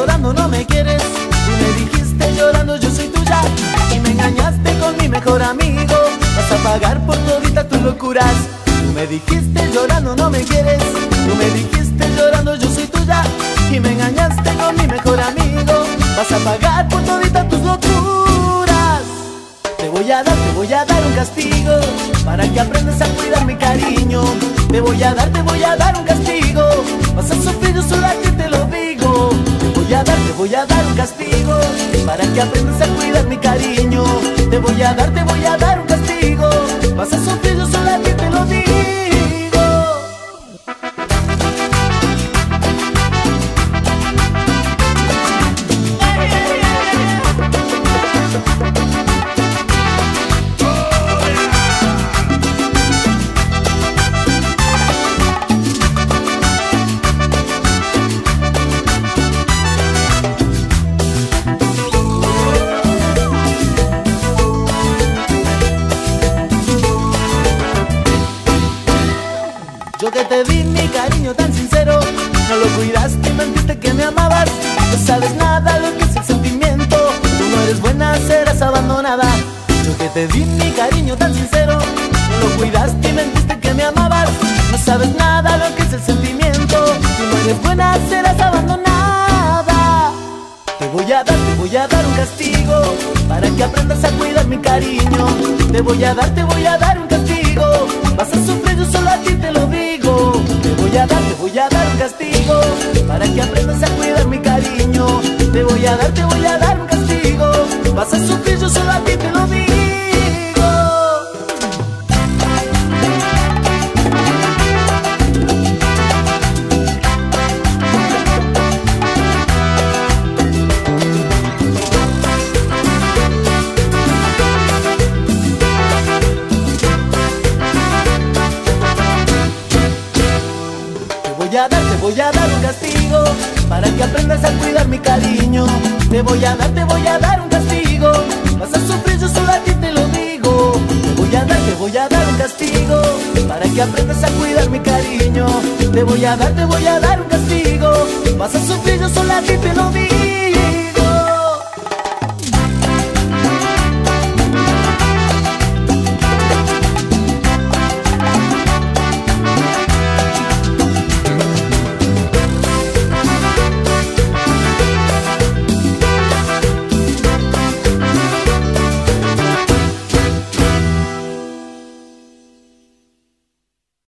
llorando no me quieres. Tú me dijiste llorando yo soy tuya. Y me engañaste con mi mejor amigo. Vas a pagar por todita tus locuras. Tú me dijiste llorando no me quieres. Tú me dijiste llorando yo soy tuya. Y me engañaste con mi mejor amigo. Vas a pagar por todita tus locuras. Te voy a dar, te voy a dar un castigo Para que aprendas a cuidar mi cariño Te voy a dar, te voy a dar un castigo que aprendas a cuidar mi cariño. Te voy a dar, te voy a dar Yo que te di mi cariño tan sincero No lo cuidaste y mentiste que me amabas. No sabes nada lo que es el sentimiento Tú no eres buena, serás abandonada. Yo que te di mi cariño tan sincero No lo cuidaste y mentiste que me amabas. No sabes nada lo que es el sentimiento Tú no eres buena, serás abandonada. Te voy a dar, te voy a dar un castigo Para que aprendas a cuidar mi cariño. Te voy a dar, te voy a dar un castigo castigo. Para que aprendas a cuidar mi cariño. Te voy a dar, te voy a dar un castigo. Vas a sufrir, yo solo a ti te lo digo voy a dar, te voy a dar un castigo. Para que aprendas a cuidar mi cariño. Te voy a dar, te voy a dar un castigo. Vas a sufrir, yo solo a ti te lo digo. Te voy a dar, te voy a dar un castigo. Para que aprendas a cuidar mi cariño. Te voy a dar, te voy a dar un castigo. Vas a sufrir, yo solo a ti te lo digo